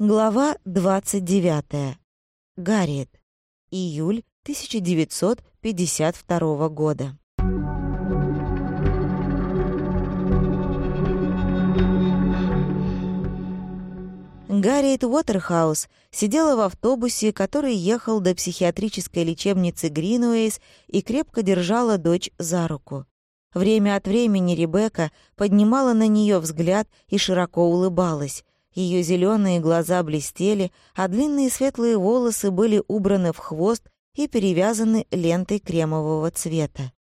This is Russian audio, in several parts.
Глава 29. Гарриет. Июль 1952 года. Гарриет Уотерхаус сидела в автобусе, который ехал до психиатрической лечебницы Гринуэйс и крепко держала дочь за руку. Время от времени Ребекка поднимала на нее взгляд и широко улыбалась. Ее зеленые глаза блестели, а длинные светлые волосы были убраны в хвост и перевязаны лентой кремового цвета.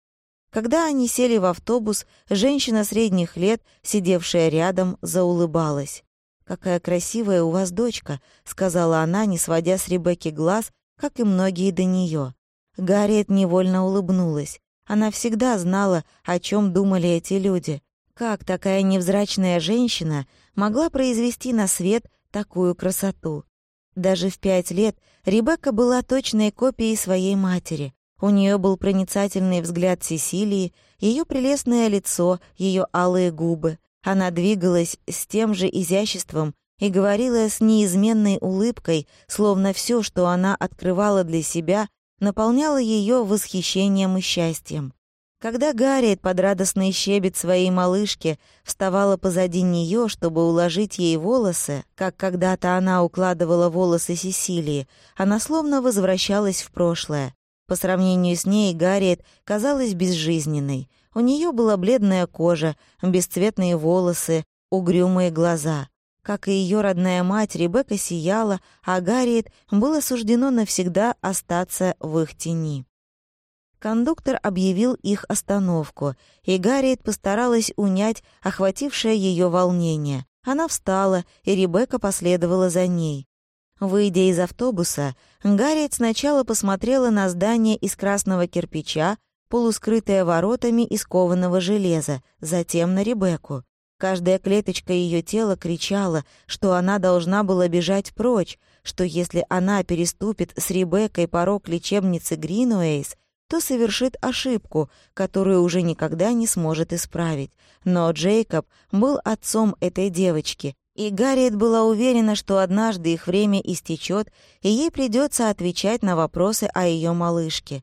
Когда они сели в автобус, женщина средних лет, сидевшая рядом, заулыбалась. «Какая красивая у вас дочка», — сказала она, не сводя с Ребекки глаз, как и многие до нее. Гарриет невольно улыбнулась. Она всегда знала, о чем думали эти люди. Как такая невзрачная женщина могла произвести на свет такую красоту? Даже в пять лет Ребекка была точной копией своей матери. У нее был проницательный взгляд Сесилии, ее прелестное лицо, ее алые губы. Она двигалась с тем же изяществом и говорила с неизменной улыбкой, словно все, что она открывала для себя, наполняло ее восхищением и счастьем. Когда Гарриет под радостный щебет своей малышки вставала позади нее, чтобы уложить ей волосы, как когда-то она укладывала волосы Сесилии, она словно возвращалась в прошлое. По сравнению с ней Гарриет казалась безжизненной. У нее была бледная кожа, бесцветные волосы, угрюмые глаза. Как и ее родная мать, Ребекка сияла, а Гарриет было суждено навсегда остаться в их тени. Кондуктор объявил их остановку, и Гарриет постаралась унять охватившее ее волнение. Она встала, и Ребекка последовала за ней. Выйдя из автобуса, Гарриет сначала посмотрела на здание из красного кирпича, полускрытое воротами из кованого железа, затем на Ребекку. Каждая клеточка ее тела кричала, что она должна была бежать прочь, что если она переступит с Ребеккой порог лечебницы Гринуэйс, то совершит ошибку, которую уже никогда не сможет исправить. Но Джейкоб был отцом этой девочки, и Гарриет была уверена, что однажды их время истечет, и ей придется отвечать на вопросы о ее малышке.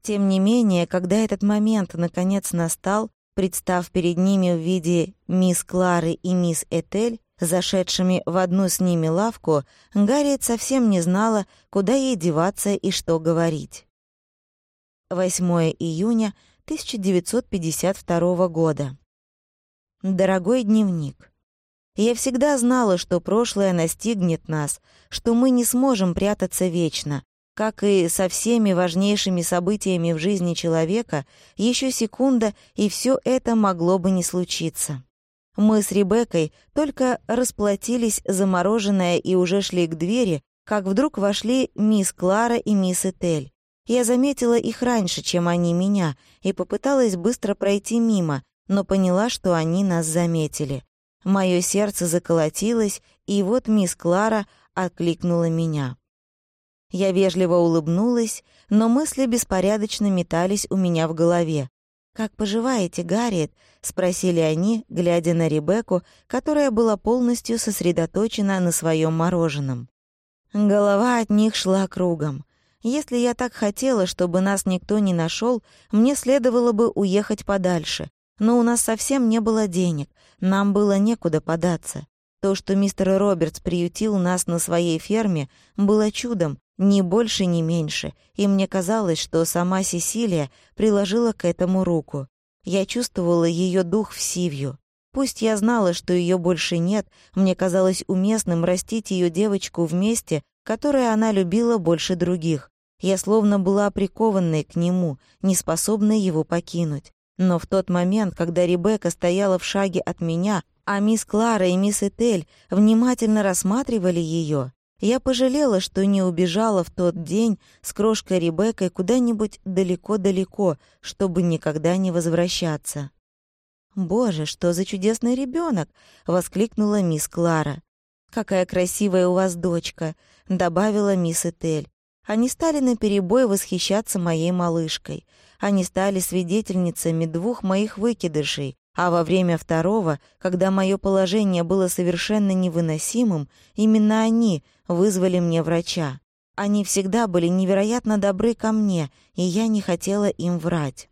Тем не менее, когда этот момент наконец настал, представ перед ними в виде мисс Клары и мисс Этель, зашедшими в одну с ними лавку, Гарриет совсем не знала, куда ей деваться и что говорить. 8 июня 1952 года. Дорогой дневник. Я всегда знала, что прошлое настигнет нас, что мы не сможем прятаться вечно. Как и со всеми важнейшими событиями в жизни человека, еще секунда, и все это могло бы не случиться. Мы с Ребеккой только расплатились за мороженое и уже шли к двери, как вдруг вошли мисс Клара и мисс Этель. Я заметила их раньше, чем они меня, и попыталась быстро пройти мимо, но поняла, что они нас заметили. Мое сердце заколотилось, и вот мисс Клара откликнула меня. Я вежливо улыбнулась, но мысли беспорядочно метались у меня в голове. «Как поживаете, Гарриет?» — спросили они, глядя на Ребекку, которая была полностью сосредоточена на своем мороженом. Голова от них шла кругом. Если я так хотела, чтобы нас никто не нашел, мне следовало бы уехать подальше. Но у нас совсем не было денег, нам было некуда податься. То, что мистер Робертс приютил нас на своей ферме, было чудом, ни больше, ни меньше, и мне казалось, что сама Сесилия приложила к этому руку. Я чувствовала ее дух в Сивью. Пусть я знала, что ее больше нет, мне казалось уместным растить ее девочку вместе, которое она любила больше других. Я словно была прикованной к нему, не способной его покинуть. Но в тот момент, когда Ребекка стояла в шаге от меня, а мисс Клара и мисс Этель внимательно рассматривали ее, я пожалела, что не убежала в тот день с крошкой Ребеккой куда-нибудь далеко-далеко, чтобы никогда не возвращаться. «Боже, что за чудесный ребенок! воскликнула мисс Клара. «Какая красивая у вас дочка!» — добавила мисс Этель. Они стали наперебой восхищаться моей малышкой. Они стали свидетельницами двух моих выкидышей, А во время второго, когда мое положение было совершенно невыносимым, именно они вызвали мне врача. Они всегда были невероятно добры ко мне, и я не хотела им врать.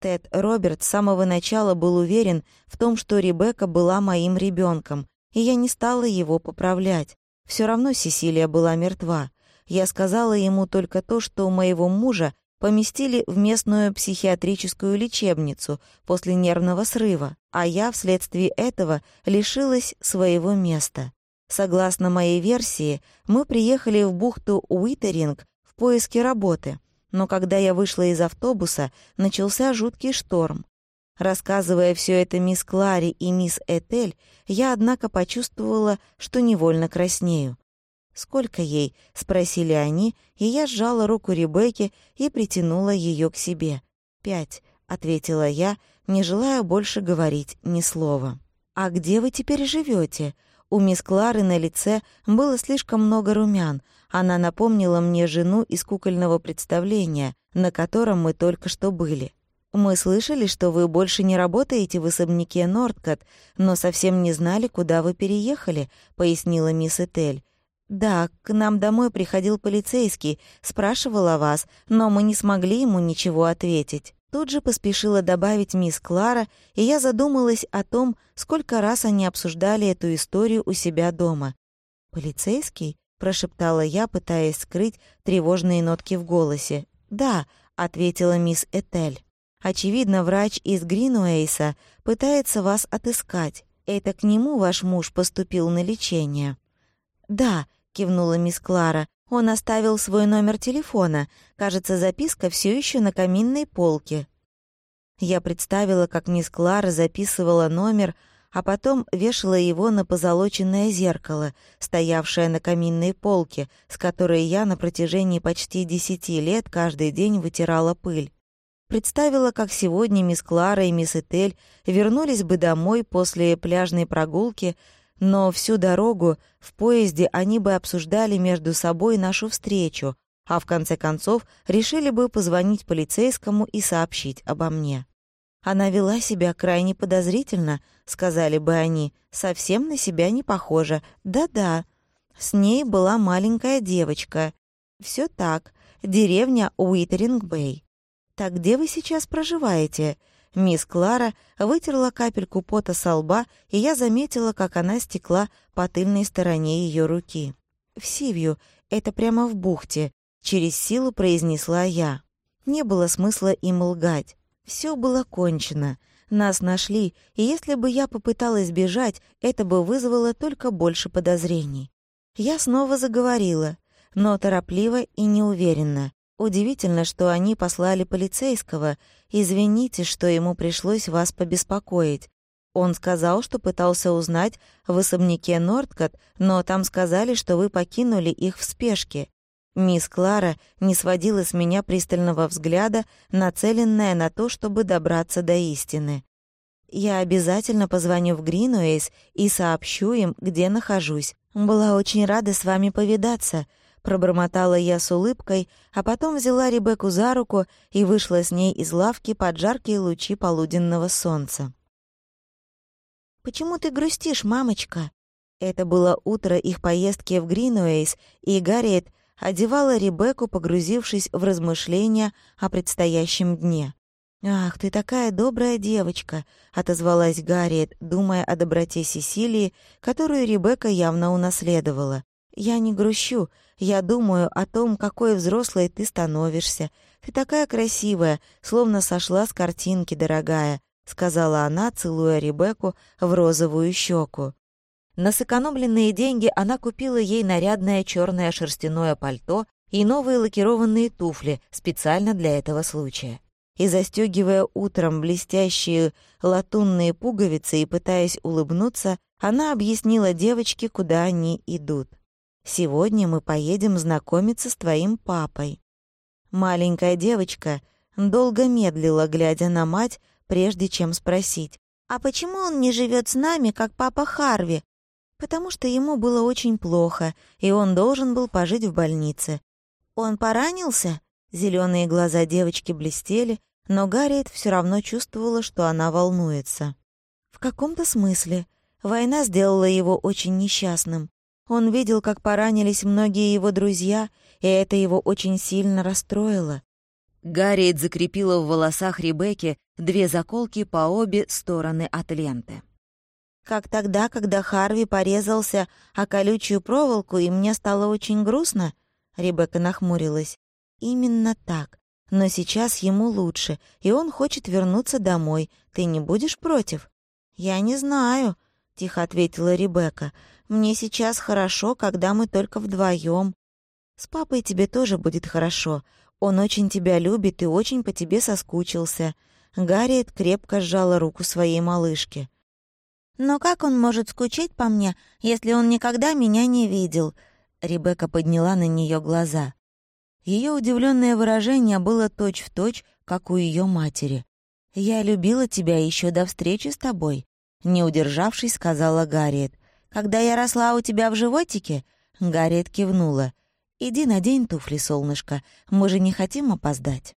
Тед Роберт с самого начала был уверен в том, что Ребекка была моим ребенком, и я не стала его поправлять. Все равно Сесилия была мертва. Я сказала ему только то, что у моего мужа поместили в местную психиатрическую лечебницу после нервного срыва, а я вследствие этого лишилась своего места. Согласно моей версии, мы приехали в бухту Уитеринг в поиске работы, но когда я вышла из автобуса, начался жуткий шторм. Рассказывая все это мисс Клари и мисс Этель, я, однако, почувствовала, что невольно краснею. «Сколько ей?» — спросили они, и я сжала руку Ребекки и притянула ее к себе. «Пять», — ответила я, не желая больше говорить ни слова. «А где вы теперь живете? У мисс Клары на лице было слишком много румян. Она напомнила мне жену из кукольного представления, на котором мы только что были. «Мы слышали, что вы больше не работаете в особняке Нордкот, но совсем не знали, куда вы переехали», — пояснила мисс Этель. «Да, к нам домой приходил полицейский, спрашивал о вас, но мы не смогли ему ничего ответить». Тут же поспешила добавить мисс Клара, и я задумалась о том, сколько раз они обсуждали эту историю у себя дома. «Полицейский?» — прошептала я, пытаясь скрыть тревожные нотки в голосе. «Да», — ответила мисс Этель. «Очевидно, врач из Гринуэйса пытается вас отыскать. Это к нему ваш муж поступил на лечение». «Да», — кивнула мисс Клара. «Он оставил свой номер телефона. Кажется, записка все еще на каминной полке». Я представила, как мисс Клара записывала номер, а потом вешала его на позолоченное зеркало, стоявшее на каминной полке, с которой я на протяжении почти десяти лет каждый день вытирала пыль. Представила, как сегодня мисс Клара и мисс Этель вернулись бы домой после пляжной прогулки, но всю дорогу в поезде они бы обсуждали между собой нашу встречу, а в конце концов решили бы позвонить полицейскому и сообщить обо мне. «Она вела себя крайне подозрительно», — сказали бы они, — «совсем на себя не похожа. Да-да, с ней была маленькая девочка. Все так, деревня Уитеринг-Бэй. Так где вы сейчас проживаете?» Мисс Клара вытерла капельку пота со лба, и я заметила, как она стекла по тыльной стороне ее руки. «В Сивью, это прямо в бухте», — через силу произнесла я. Не было смысла им лгать. Все было кончено. Нас нашли, и если бы я попыталась бежать, это бы вызвало только больше подозрений. Я снова заговорила, но торопливо и неуверенно. Удивительно, что они послали полицейского. Извините, что ему пришлось вас побеспокоить. Он сказал, что пытался узнать в особняке Нордкот, но там сказали, что вы покинули их в спешке. Мисс Клара не сводила с меня пристального взгляда, нацеленная на то, чтобы добраться до истины. Я обязательно позвоню в Гринуэйс и сообщу им, где нахожусь. Была очень рада с вами повидаться. Пробормотала я с улыбкой, а потом взяла Ребекку за руку и вышла с ней из лавки под жаркие лучи полуденного солнца. «Почему ты грустишь, мамочка?» Это было утро их поездки в Гринуэйс, и Гарриет одевала Ребекку, погрузившись в размышления о предстоящем дне. «Ах, ты такая добрая девочка», — отозвалась Гарриет, думая о доброте Сесилии, которую Ребекка явно унаследовала. «Я не грущу. Я думаю о том, какой взрослой ты становишься. Ты такая красивая, словно сошла с картинки, дорогая», — сказала она, целуя Ребекку в розовую щеку. На сэкономленные деньги она купила ей нарядное черное шерстяное пальто и новые лакированные туфли специально для этого случая. И застегивая утром блестящие латунные пуговицы и пытаясь улыбнуться, она объяснила девочке, куда они идут. Сегодня мы поедем знакомиться с твоим папой». Маленькая девочка долго медлила, глядя на мать, прежде чем спросить, «А почему он не живет с нами, как папа Харви?» «Потому что ему было очень плохо, и он должен был пожить в больнице». «Он поранился?» Зеленые глаза девочки блестели, но Гарриет все равно чувствовала, что она волнуется. каком-то смысле. Война сделала его очень несчастным. Он видел, как поранились многие его друзья, и это его очень сильно расстроило. Гарриет закрепила в волосах Ребекки две заколки по обе стороны от ленты. «Как тогда, когда Харви порезался о колючую проволоку, и мне стало очень грустно?» Ребекка нахмурилась. «Именно так. Но сейчас ему лучше, и он хочет вернуться домой. Ты не будешь против?» «Я не знаю», — тихо ответила Ребекка. «Мне сейчас хорошо, когда мы только вдвоем. С папой тебе тоже будет хорошо. Он очень тебя любит и очень по тебе соскучился». Гарриет крепко сжала руку своей малышки. «Но как он может скучать по мне, если он никогда меня не видел?» Ребекка подняла на нее глаза. Ее удивленное выражение было точь-в-точь, точь, как у ее матери. «Я любила тебя еще до встречи с тобой», — не удержавшись, сказала Гарриет. «Когда я росла у тебя в животике?» Гарриет кивнула. «Иди надень туфли, солнышко, мы же не хотим опоздать».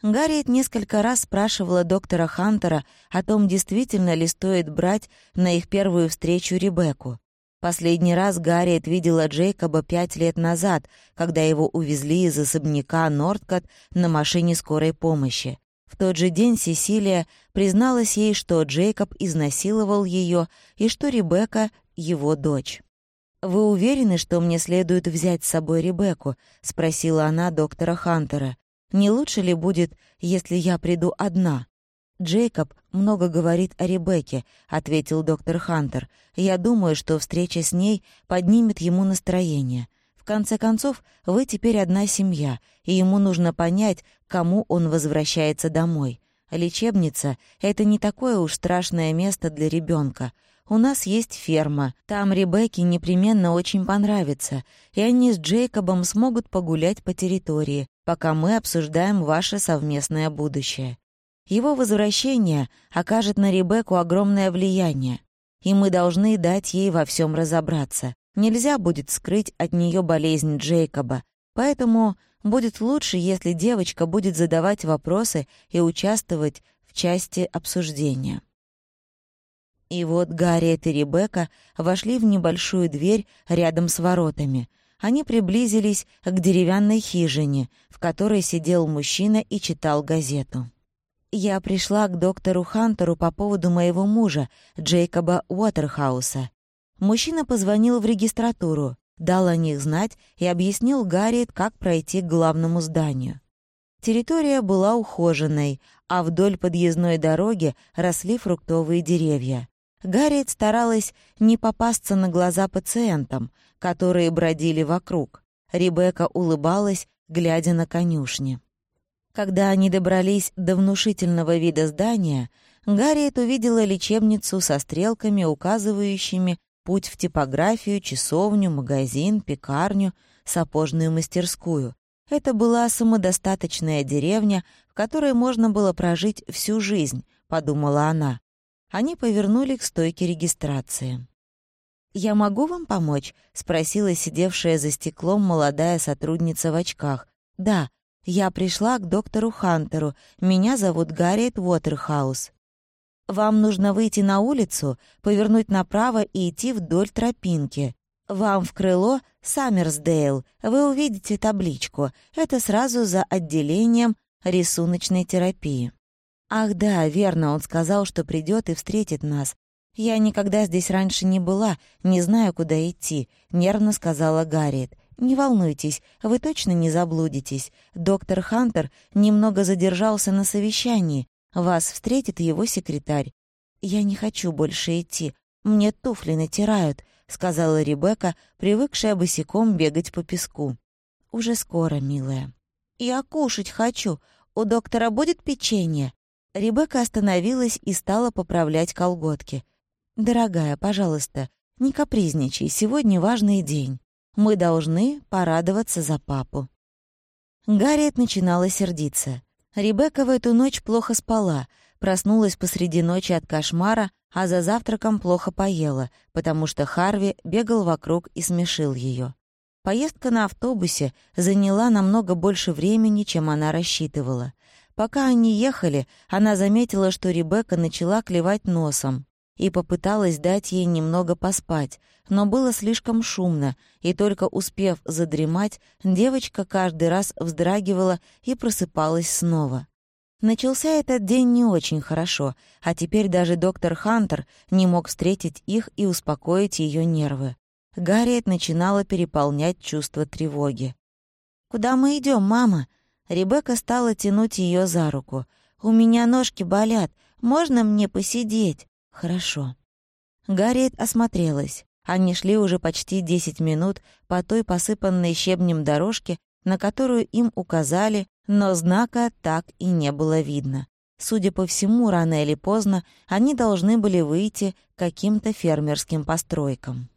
Гарриет несколько раз спрашивала доктора Хантера о том, действительно ли стоит брать на их первую встречу Ребекку. Последний раз Гарриет видела Джейкоба пять лет назад, когда его увезли из особняка Нордкот на машине скорой помощи. В тот же день Сесилия призналась ей, что Джейкоб изнасиловал ее и что Ребекка — его дочь. «Вы уверены, что мне следует взять с собой Ребекку?» — спросила она доктора Хантера. «Не лучше ли будет, если я приду одна?» «Джейкоб много говорит о Ребекке», — ответил доктор Хантер. «Я думаю, что встреча с ней поднимет ему настроение. В конце концов, вы теперь одна семья, и ему нужно понять, кому он возвращается домой. Лечебница — это не такое уж страшное место для ребенка. У нас есть ферма. Там Ребекке непременно очень понравится, и они с Джейкобом смогут погулять по территории, пока мы обсуждаем ваше совместное будущее. Его возвращение окажет на Ребекку огромное влияние, и мы должны дать ей во всем разобраться. Нельзя будет скрыть от нее болезнь Джейкоба, поэтому будет лучше, если девочка будет задавать вопросы и участвовать в части обсуждения. И вот Гарриет и Ребекка вошли в небольшую дверь рядом с воротами. Они приблизились к деревянной хижине, в которой сидел мужчина и читал газету. «Я пришла к доктору Хантеру по поводу моего мужа, Джейкоба Уотерхауса». Мужчина позвонил в регистратуру, дал о них знать и объяснил Гарриет, как пройти к главному зданию. Территория была ухоженной, а вдоль подъездной дороги росли фруктовые деревья. Гарриет старалась не попасться на глаза пациентам, которые бродили вокруг. Ребекка улыбалась, глядя на конюшни. Когда они добрались до внушительного вида здания, Гарриет увидела лечебницу со стрелками, указывающими путь в типографию, часовню, магазин, пекарню, сапожную мастерскую. Это была самодостаточная деревня, в которой можно было прожить всю жизнь, подумала она. Они повернули к стойке регистрации. «Я могу вам помочь?» — спросила сидевшая за стеклом молодая сотрудница в очках. «Да, я пришла к доктору Хантеру. Меня зовут Гарриет Уотерхаус. Вам нужно выйти на улицу, повернуть направо и идти вдоль тропинки. Вам в крыло Саммерсдейл. Вы увидите табличку. Это сразу за отделением рисуночной терапии». «Ах да, верно, он сказал, что придет и встретит нас. Я никогда здесь раньше не была, не знаю, куда идти», — нервно сказала Гарриет. «Не волнуйтесь, вы точно не заблудитесь. Доктор Хантер немного задержался на совещании. Вас встретит его секретарь. Я не хочу больше идти. Мне туфли натирают», — сказала Ребекка, привыкшая босиком бегать по песку. «Уже скоро, милая». «Я кушать хочу. У доктора будет печенье?» Ребекка остановилась и стала поправлять колготки. «Дорогая, пожалуйста, не капризничай, сегодня важный день. Мы должны порадоваться за папу». Гарриет начинала сердиться. Ребекка в эту ночь плохо спала, проснулась посреди ночи от кошмара, а за завтраком плохо поела, потому что Харви бегал вокруг и смешил ее. Поездка на автобусе заняла намного больше времени, чем она рассчитывала. Пока они ехали, она заметила, что Ребекка начала клевать носом. и попыталась дать ей немного поспать, но было слишком шумно, и только успев задремать, девочка каждый раз вздрагивала и просыпалась снова. Начался этот день не очень хорошо, а теперь даже доктор Хантер не мог встретить их и успокоить ее нервы. Гарриет начинала переполнять чувство тревоги. «Куда мы идем, мама?» Ребекка стала тянуть ее за руку. «У меня ножки болят. Можно мне посидеть?» «Хорошо». Гарриет осмотрелась. Они шли уже почти десять минут по той посыпанной щебнем дорожке, на которую им указали, но знака так и не было видно. Судя по всему, рано или поздно они должны были выйти к каким-то фермерским постройкам.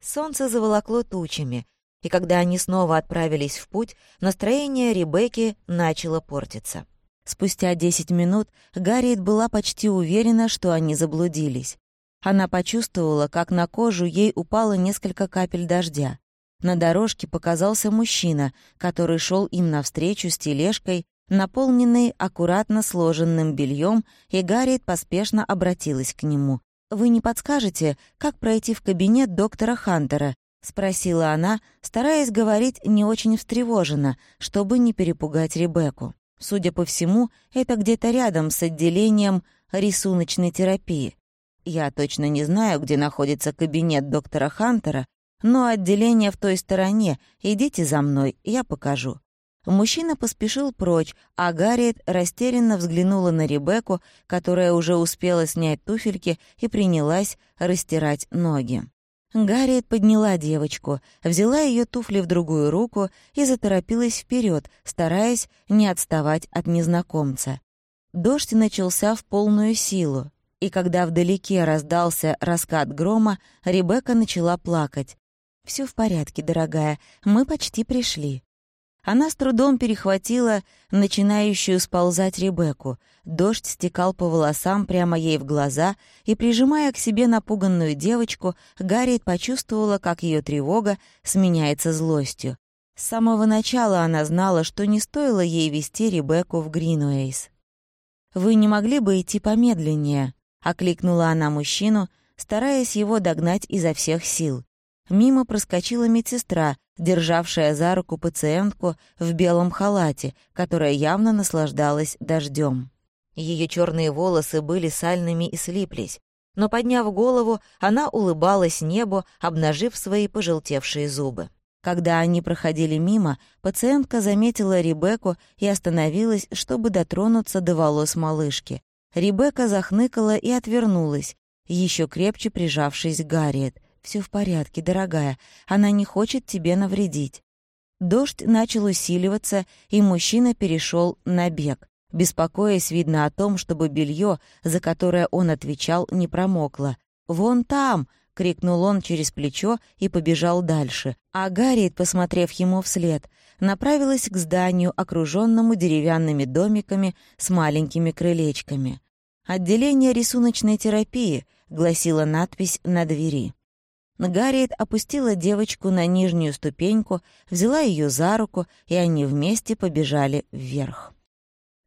Солнце заволокло тучами, и когда они снова отправились в путь, настроение Ребекки начало портиться. Спустя десять минут Гарриет была почти уверена, что они заблудились. Она почувствовала, как на кожу ей упало несколько капель дождя. На дорожке показался мужчина, который шел им навстречу с тележкой, наполненной аккуратно сложенным бельем, и Гарриет поспешно обратилась к нему. «Вы не подскажете, как пройти в кабинет доктора Хантера?» — спросила она, стараясь говорить не очень встревоженно, чтобы не перепугать Ребекку. Судя по всему, это где-то рядом с отделением рисуночной терапии. Я точно не знаю, где находится кабинет доктора Хантера, но отделение в той стороне. Идите за мной, я покажу». Мужчина поспешил прочь, а Гарриет растерянно взглянула на Ребекку, которая уже успела снять туфельки и принялась растирать ноги. Гарриет подняла девочку, взяла ее туфли в другую руку и заторопилась вперед, стараясь не отставать от незнакомца. Дождь начался в полную силу, и когда вдалеке раздался раскат грома, Ребекка начала плакать. Все в порядке, дорогая, мы почти пришли». Она с трудом перехватила начинающую сползать Ребекку. Дождь стекал по волосам прямо ей в глаза, и, прижимая к себе напуганную девочку, Гарриет почувствовала, как ее тревога сменяется злостью. С самого начала она знала, что не стоило ей вести Ребекку в Гринуэйс. «Вы не могли бы идти помедленнее?» — окликнула она мужчину, стараясь его догнать изо всех сил. Мимо проскочила медсестра, державшая за руку пациентку в белом халате, которая явно наслаждалась дождем. Ее черные волосы были сальными и слиплись, но, подняв голову, она улыбалась небу, обнажив свои пожелтевшие зубы. Когда они проходили мимо, пациентка заметила Ребекку и остановилась, чтобы дотронуться до волос малышки. Ребекка захныкала и отвернулась, еще крепче прижавшись к Гарриет — все в порядке, дорогая. Она не хочет тебе навредить». Дождь начал усиливаться, и мужчина перешел на бег, беспокоясь, видно, о том, чтобы белье, за которое он отвечал, не промокло. «Вон там!» — крикнул он через плечо и побежал дальше. А Гарриет, посмотрев ему вслед, направилась к зданию, окруженному деревянными домиками с маленькими крылечками. «Отделение рисуночной терапии», — гласила надпись на двери. Гарриет опустила девочку на нижнюю ступеньку, взяла ее за руку, и они вместе побежали вверх.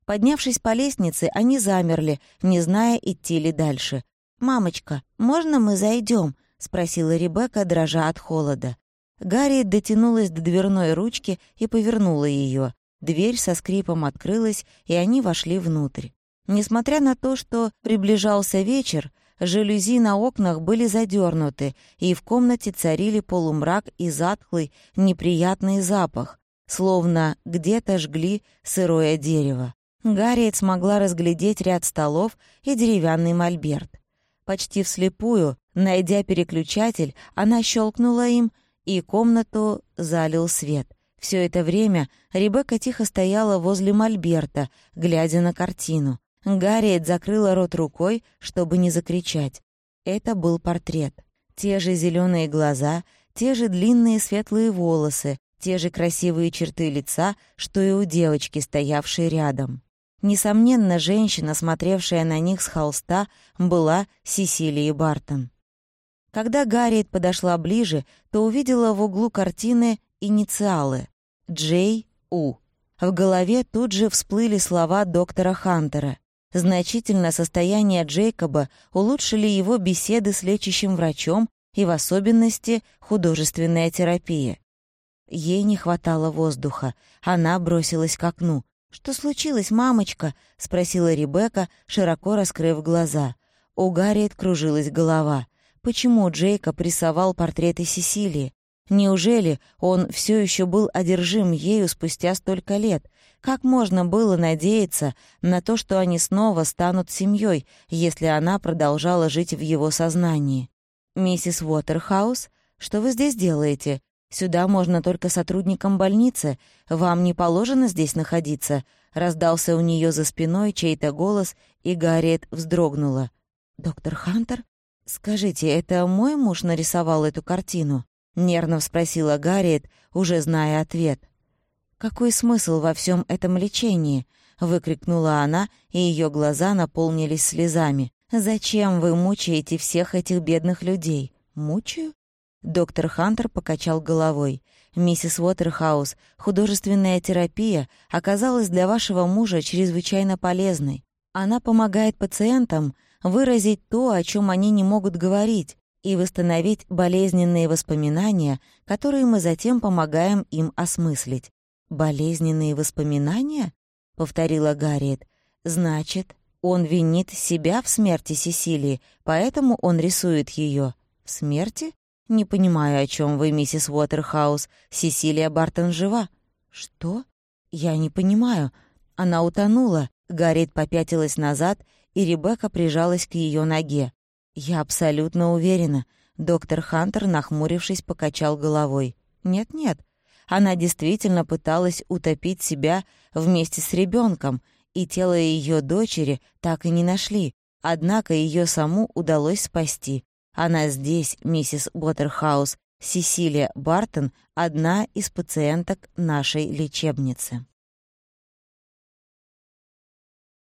Поднявшись по лестнице, они замерли, не зная, идти ли дальше. «Мамочка, можно мы зайдем? спросила Ребекка, дрожа от холода. Гарриет дотянулась до дверной ручки и повернула ее. Дверь со скрипом открылась, и они вошли внутрь. Несмотря на то, что приближался вечер, Жалюзи на окнах были задернуты, и в комнате царили полумрак и затхлый, неприятный запах, словно где-то жгли сырое дерево. Гарриет смогла разглядеть ряд столов и деревянный мольберт. Почти вслепую, найдя переключатель, она щелкнула им, и комнату залил свет. Все это время Ребекка тихо стояла возле мольберта, глядя на картину. Гарриет закрыла рот рукой, чтобы не закричать. Это был портрет. Те же зеленые глаза, те же длинные светлые волосы, те же красивые черты лица, что и у девочки, стоявшей рядом. Несомненно, женщина, смотревшая на них с холста, была Сесилией Бартон. Когда Гарриет подошла ближе, то увидела в углу картины инициалы — Джей У. В голове тут же всплыли слова доктора Хантера. Значительно состояние Джейкоба улучшили его беседы с лечащим врачом и в особенности художественная терапия. Ей не хватало воздуха. Она бросилась к окну. «Что случилось, мамочка?» — спросила Ребекка, широко раскрыв глаза. У Гарриет кружилась голова. Почему Джейкоб рисовал портреты Сесилии? Неужели он все еще был одержим ею спустя столько лет? Как можно было надеяться на то, что они снова станут семьей, если она продолжала жить в его сознании? «Миссис Уотерхаус, что вы здесь делаете? Сюда можно только сотрудникам больницы. Вам не положено здесь находиться?» Раздался у нее за спиной чей-то голос, и Гарриет вздрогнула. «Доктор Хантер? Скажите, это мой муж нарисовал эту картину?» — нервно спросила Гарриет, уже зная ответ. «Какой смысл во всем этом лечении?» — выкрикнула она, и ее глаза наполнились слезами. «Зачем вы мучаете всех этих бедных людей?» «Мучаю?» Доктор Хантер покачал головой. «Миссис Уотерхаус, художественная терапия оказалась для вашего мужа чрезвычайно полезной. Она помогает пациентам выразить то, о чем они не могут говорить, и восстановить болезненные воспоминания, которые мы затем помогаем им осмыслить. «Болезненные воспоминания?» — повторила Гарриет. «Значит, он винит себя в смерти Сесилии, поэтому он рисует ее. В смерти? «Не понимаю, о чем вы, миссис Уотерхаус. Сесилия Бартон жива». «Что? Я не понимаю. Она утонула». Гарриет попятилась назад, и Ребекка прижалась к ее ноге. «Я абсолютно уверена». Доктор Хантер, нахмурившись, покачал головой. «Нет-нет, она действительно пыталась утопить себя вместе с ребенком, и тело ее дочери так и не нашли, однако ее саму удалось спасти. Она здесь, миссис Уотерхаус. Сесилия Бартон — одна из пациенток нашей лечебницы.